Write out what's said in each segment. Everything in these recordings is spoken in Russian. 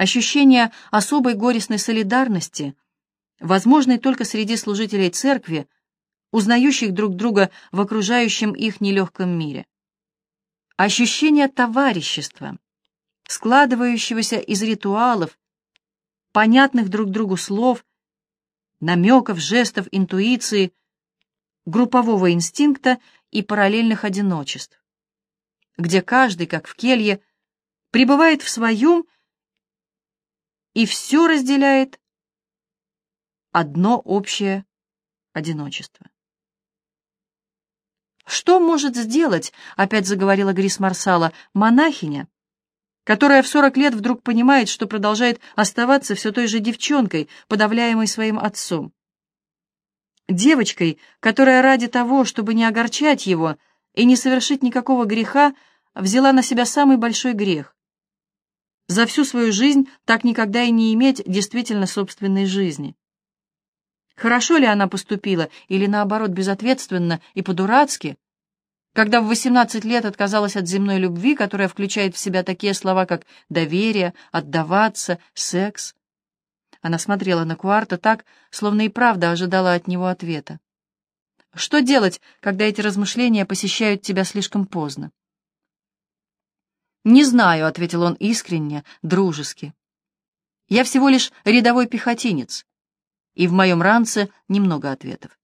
Ощущение особой горестной солидарности, возможной только среди служителей церкви, узнающих друг друга в окружающем их нелегком мире. Ощущение товарищества, складывающегося из ритуалов, понятных друг другу слов, намеков, жестов, интуиции, группового инстинкта и параллельных одиночеств, где каждый, как в келье, пребывает в своем и все разделяет одно общее одиночество. Что может сделать, опять заговорила Грис Марсала, монахиня, которая в сорок лет вдруг понимает, что продолжает оставаться все той же девчонкой, подавляемой своим отцом? Девочкой, которая ради того, чтобы не огорчать его и не совершить никакого греха, взяла на себя самый большой грех. За всю свою жизнь так никогда и не иметь действительно собственной жизни. Хорошо ли она поступила, или наоборот безответственно и по-дурацки, когда в 18 лет отказалась от земной любви, которая включает в себя такие слова, как доверие, отдаваться, секс. Она смотрела на Куарта так, словно и правда ожидала от него ответа. Что делать, когда эти размышления посещают тебя слишком поздно? «Не знаю», — ответил он искренне, дружески. «Я всего лишь рядовой пехотинец, и в моем ранце немного ответов».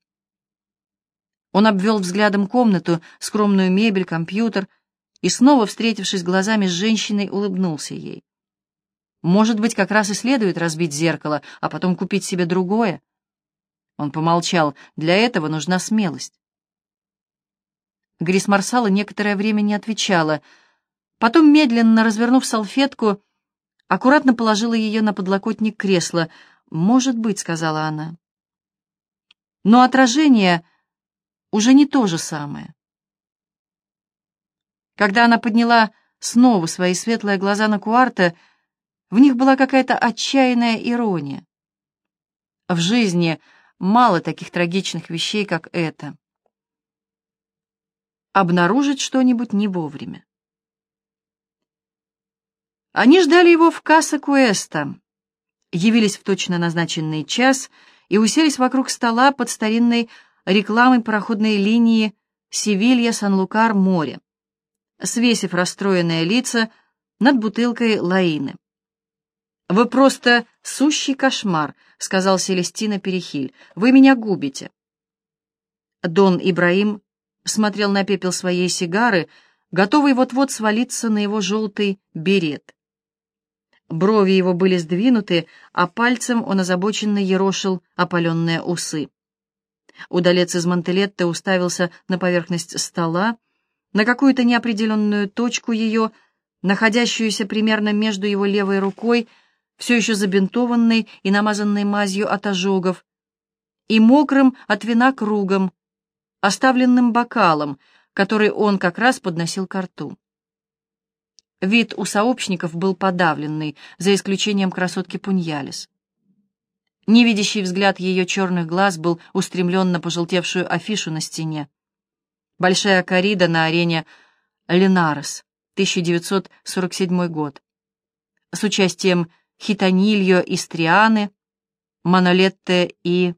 Он обвел взглядом комнату, скромную мебель, компьютер, и снова, встретившись глазами с женщиной, улыбнулся ей. «Может быть, как раз и следует разбить зеркало, а потом купить себе другое?» Он помолчал. «Для этого нужна смелость». Грис Марсала некоторое время не отвечала — Потом, медленно развернув салфетку, аккуратно положила ее на подлокотник кресла. «Может быть», — сказала она. Но отражение уже не то же самое. Когда она подняла снова свои светлые глаза на Куарта, в них была какая-то отчаянная ирония. В жизни мало таких трагичных вещей, как это. Обнаружить что-нибудь не вовремя. Они ждали его в Касса Куэста, явились в точно назначенный час и уселись вокруг стола под старинной рекламой пароходной линии Севилья-Сан-Лукар-Море, свесив расстроенные лица над бутылкой лаины. «Вы просто сущий кошмар», — сказал Селестина Перехиль. «Вы меня губите». Дон Ибраим смотрел на пепел своей сигары, готовый вот-вот свалиться на его желтый берет. Брови его были сдвинуты, а пальцем он озабоченно ерошил опаленные усы. Удалец из Монтелетта уставился на поверхность стола, на какую-то неопределенную точку ее, находящуюся примерно между его левой рукой, все еще забинтованной и намазанной мазью от ожогов, и мокрым от вина кругом, оставленным бокалом, который он как раз подносил к рту. Вид у сообщников был подавленный, за исключением красотки Пуньялис. Невидящий взгляд ее черных глаз был устремлен на пожелтевшую афишу на стене. Большая коррида на арене Ленарес, 1947 год. С участием Хитанильо и Стрианы, Манолетте и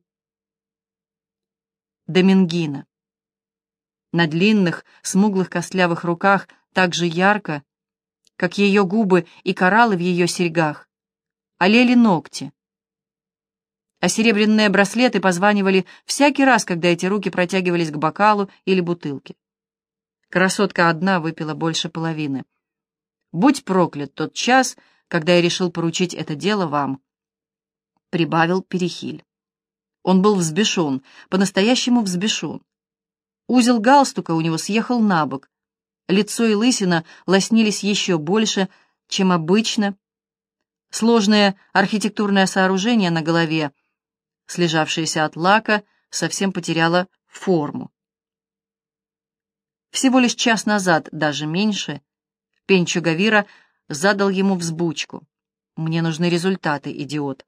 Домингина. На длинных, смуглых костлявых руках так же ярко, как ее губы и кораллы в ее серьгах, олели ногти. А серебряные браслеты позванивали всякий раз, когда эти руки протягивались к бокалу или бутылке. Красотка одна выпила больше половины. «Будь проклят тот час, когда я решил поручить это дело вам», — прибавил Перехиль. Он был взбешен, по-настоящему взбешен. Узел галстука у него съехал на бок, Лицо и лысина лоснились еще больше, чем обычно. Сложное архитектурное сооружение на голове, слежавшееся от лака, совсем потеряло форму. Всего лишь час назад, даже меньше, Пенчо Гавира задал ему взбучку. «Мне нужны результаты, идиот.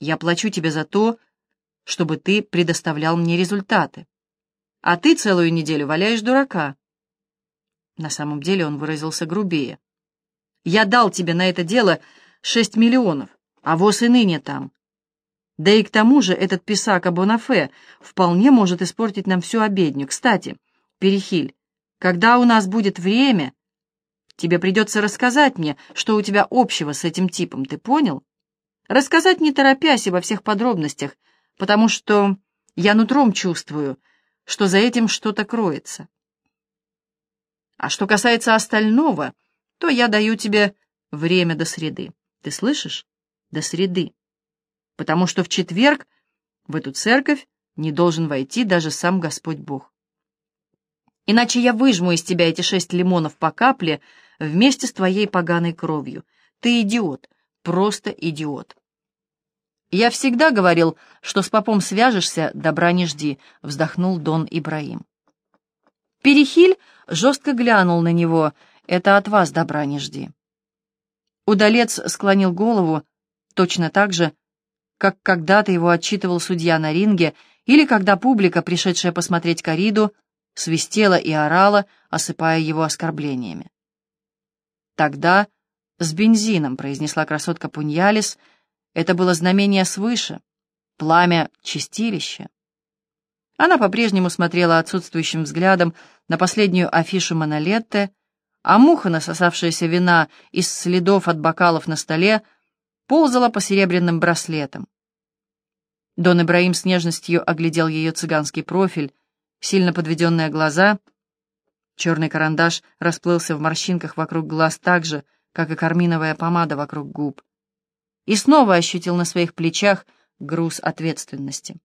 Я плачу тебе за то, чтобы ты предоставлял мне результаты. А ты целую неделю валяешь дурака». На самом деле он выразился грубее. «Я дал тебе на это дело шесть миллионов, а воз и ныне там. Да и к тому же этот писак Абонафе вполне может испортить нам всю обедню. Кстати, Перехиль, когда у нас будет время, тебе придется рассказать мне, что у тебя общего с этим типом, ты понял? Рассказать не торопясь и во всех подробностях, потому что я нутром чувствую, что за этим что-то кроется. А что касается остального, то я даю тебе время до среды. Ты слышишь? До среды. Потому что в четверг в эту церковь не должен войти даже сам Господь Бог. Иначе я выжму из тебя эти шесть лимонов по капле вместе с твоей поганой кровью. Ты идиот, просто идиот. Я всегда говорил, что с попом свяжешься, добра не жди, вздохнул Дон Ибраим. Перехиль жестко глянул на него. Это от вас добра не жди. Удалец склонил голову точно так же, как когда-то его отчитывал судья на ринге, или когда публика, пришедшая посмотреть кориду, свистела и орала, осыпая его оскорблениями. «Тогда с бензином», — произнесла красотка Пуньялис, — «это было знамение свыше, пламя чистилища». Она по-прежнему смотрела отсутствующим взглядом на последнюю афишу Монолетте, а муха, насосавшаяся вина из следов от бокалов на столе, ползала по серебряным браслетам. Дон Ибраим с нежностью оглядел ее цыганский профиль, сильно подведенные глаза. Черный карандаш расплылся в морщинках вокруг глаз так же, как и карминовая помада вокруг губ. И снова ощутил на своих плечах груз ответственности.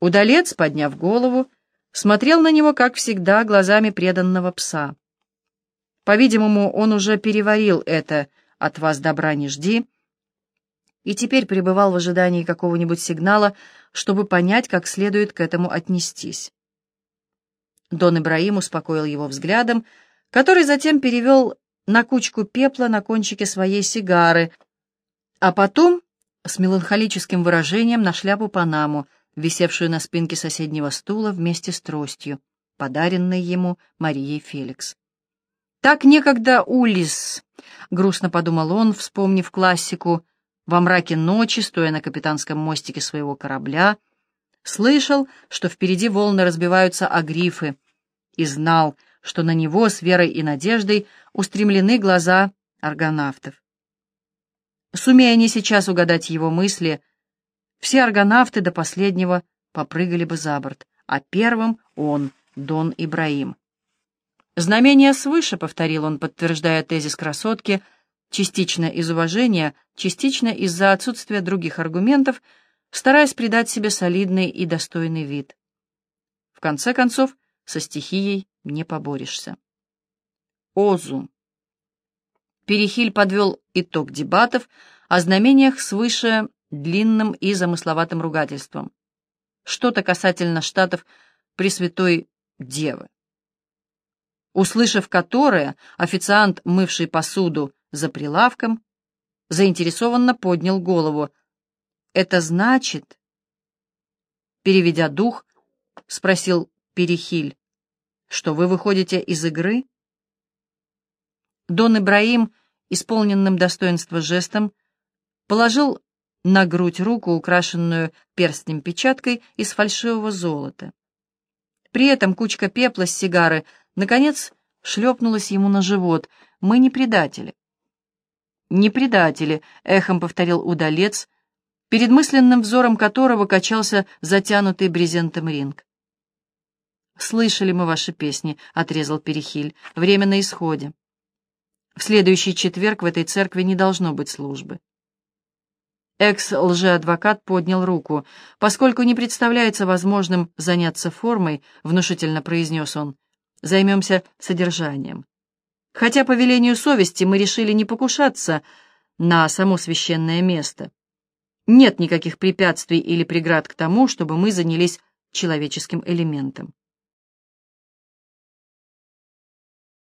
Удалец, подняв голову, смотрел на него, как всегда, глазами преданного пса. По-видимому, он уже переварил это «от вас добра не жди», и теперь пребывал в ожидании какого-нибудь сигнала, чтобы понять, как следует к этому отнестись. Дон Ибраим успокоил его взглядом, который затем перевел на кучку пепла на кончике своей сигары, а потом с меланхолическим выражением на шляпу Панаму, висевшую на спинке соседнего стула вместе с тростью, подаренной ему Марией Феликс. «Так некогда Улис», — грустно подумал он, вспомнив классику, во мраке ночи, стоя на капитанском мостике своего корабля, слышал, что впереди волны разбиваются о грифы, и знал, что на него с верой и надеждой устремлены глаза аргонавтов. Сумея они сейчас угадать его мысли, все аргонавты до последнего попрыгали бы за борт, а первым он, Дон Ибраим. «Знамение свыше», — повторил он, подтверждая тезис красотки, частично из уважения, частично из-за отсутствия других аргументов, стараясь придать себе солидный и достойный вид. В конце концов, со стихией не поборешься. Озу. Перехиль подвел итог дебатов о знамениях свыше длинным и замысловатым ругательством. Что-то касательно штатов Пресвятой Девы. Услышав которое, официант, мывший посуду за прилавком, заинтересованно поднял голову. «Это значит...» Переведя дух, спросил Перехиль, «что вы выходите из игры?» Дон Ибраим, исполненным достоинства жестом, положил на грудь руку, украшенную перстнем-печаткой из фальшивого золота. При этом кучка пепла с сигары, наконец, шлепнулась ему на живот. «Мы не предатели». «Не предатели», — эхом повторил удалец, перед мысленным взором которого качался затянутый брезентом ринг. «Слышали мы ваши песни», — отрезал Перехиль. «Время на исходе. В следующий четверг в этой церкви не должно быть службы». Экс-лжеадвокат поднял руку. «Поскольку не представляется возможным заняться формой», — внушительно произнес он, — «займемся содержанием. Хотя по велению совести мы решили не покушаться на само священное место. Нет никаких препятствий или преград к тому, чтобы мы занялись человеческим элементом.